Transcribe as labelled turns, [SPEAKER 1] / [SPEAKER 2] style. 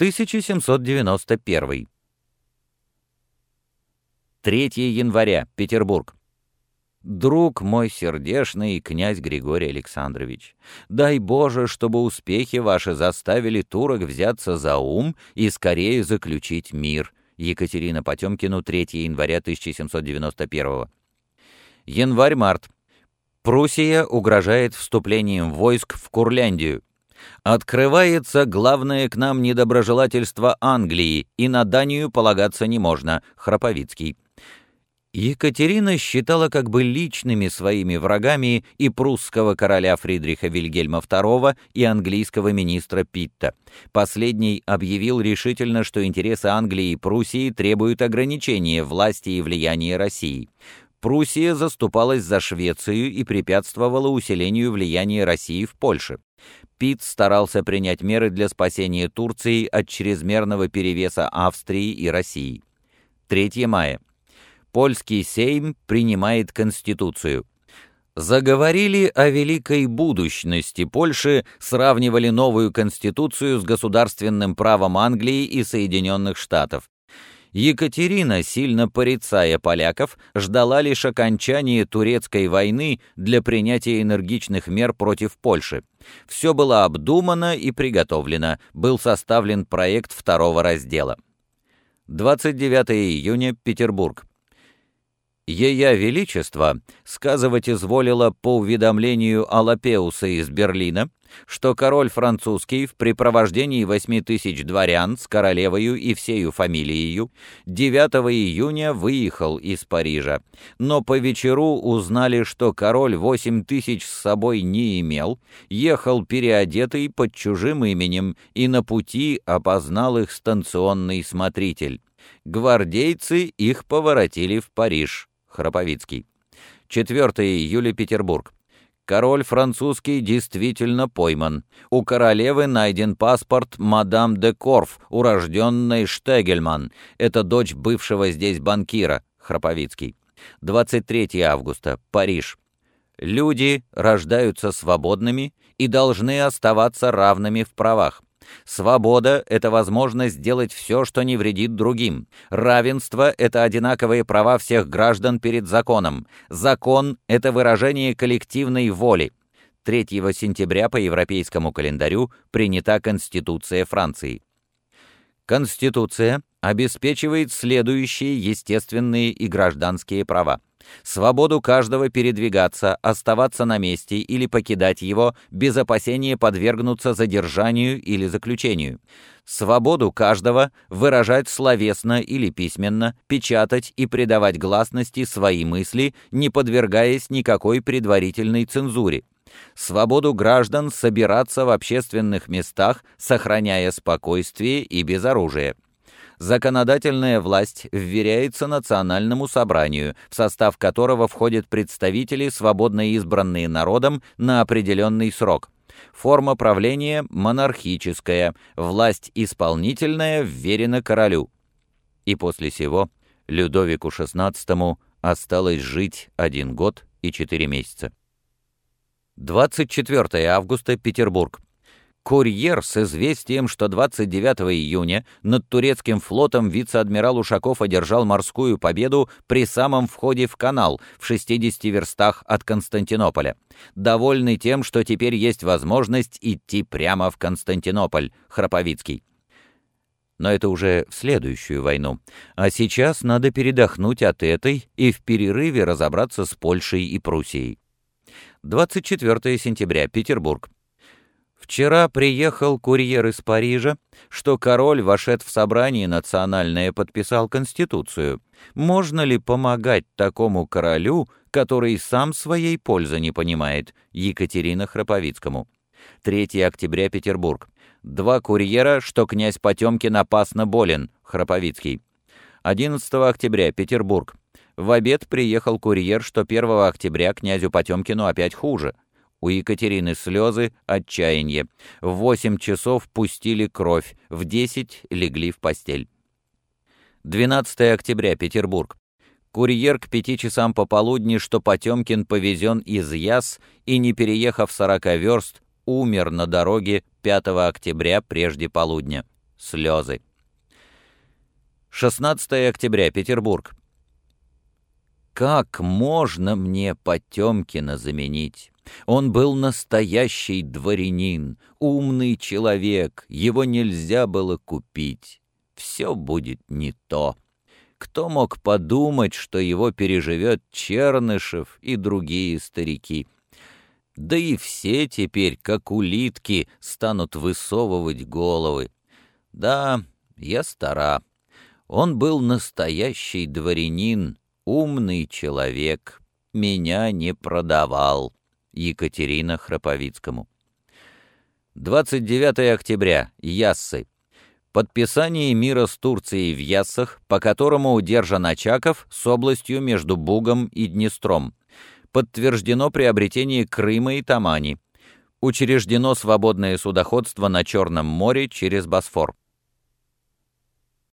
[SPEAKER 1] 1791. 3 января. Петербург. Друг мой сердешный, князь Григорий Александрович, дай Боже, чтобы успехи ваши заставили турок взяться за ум и скорее заключить мир. Екатерина Потемкину, 3 января 1791. Январь-март. Пруссия угрожает вступлением войск в Курляндию. Открывается главное к нам недоброжелательство Англии, и на Данию полагаться не можно. Храповицкий. Екатерина считала как бы личными своими врагами и прусского короля Фридриха Вильгельма II и английского министра Питта. Последний объявил решительно, что интересы Англии и Пруссии требуют ограничения власти и влияния России. Пруссия заступалась за Швецию и препятствовала усилению влияния России в Польше. Питт старался принять меры для спасения Турции от чрезмерного перевеса Австрии и России. 3 мая польский сейм принимает Конституцию. Заговорили о великой будущности Польши, сравнивали новую Конституцию с государственным правом Англии и Соединенных Штатов. Екатерина, сильно порицая поляков, ждала лишь окончания турецкой войны для принятия энергичных мер против Польши. Все было обдумано и приготовлено, был составлен проект второго раздела. 29 июня, Петербург. Ея Величество сказывать изволило по уведомлению Алапеуса из Берлина, что король французский в припровождении восьми тысяч дворян с королевою и всею фамилией 9 июня выехал из Парижа, но по вечеру узнали, что король восемь тысяч с собой не имел, ехал переодетый под чужим именем и на пути опознал их станционный смотритель. Гвардейцы их поворотили в Париж. Храповицкий. 4 июля, Петербург. Король французский действительно пойман. У королевы найден паспорт мадам де Корф, урожденной Штегельман. Это дочь бывшего здесь банкира, Храповицкий. 23 августа, Париж. Люди рождаются свободными и должны оставаться равными в правах. Свобода — это возможность сделать все, что не вредит другим. Равенство — это одинаковые права всех граждан перед законом. Закон — это выражение коллективной воли. 3 сентября по европейскому календарю принята Конституция Франции. Конституция обеспечивает следующие естественные и гражданские права. Свободу каждого передвигаться, оставаться на месте или покидать его без опасения подвергнуться задержанию или заключению, свободу каждого выражать словесно или письменно, печатать и придавать гласности свои мысли, не подвергаясь никакой предварительной цензуре, свободу граждан собираться в общественных местах, сохраняя спокойствие и без оружия, законодательная власть вверяется национальному собранию, в состав которого входят представители, свободно избранные народом на определенный срок. Форма правления монархическая, власть исполнительная вверена королю. И после сего Людовику XVI осталось жить один год и четыре месяца. 24 августа, Петербург. Курьер с известием, что 29 июня над турецким флотом вице-адмирал Ушаков одержал морскую победу при самом входе в канал в 60 верстах от Константинополя. Довольный тем, что теперь есть возможность идти прямо в Константинополь. Храповицкий. Но это уже в следующую войну. А сейчас надо передохнуть от этой и в перерыве разобраться с Польшей и Пруссией. 24 сентября, Петербург. Вчера приехал курьер из Парижа, что король, вошед в собрание национальное, подписал Конституцию. Можно ли помогать такому королю, который сам своей пользы не понимает? Екатерина Храповицкому. 3 октября, Петербург. Два курьера, что князь Потемкин опасно болен. Храповицкий. 11 октября, Петербург. В обед приехал курьер, что 1 октября князю Потемкину опять хуже. У Екатерины слезы, отчаяние. В восемь часов пустили кровь, в десять легли в постель. 12 октября, Петербург. Курьер к пяти часам пополудни, что Потемкин повезен из Яс и, не переехав сорока верст, умер на дороге 5 октября прежде полудня. Слезы. 16 октября, Петербург. Как можно мне Потемкина заменить? Он был настоящий дворянин, умный человек, его нельзя было купить. Все будет не то. Кто мог подумать, что его переживет Чернышев и другие старики? Да и все теперь, как улитки, станут высовывать головы. Да, я стара. Он был настоящий дворянин, умный человек, меня не продавал. Екатерина Храповицкому. 29 октября. Яссы. Подписание мира с Турцией в Яссах, по которому удержан Очаков с областью между Бугом и Днестром. Подтверждено приобретение Крыма и Тамани. Учреждено свободное судоходство на Черном море через Босфор.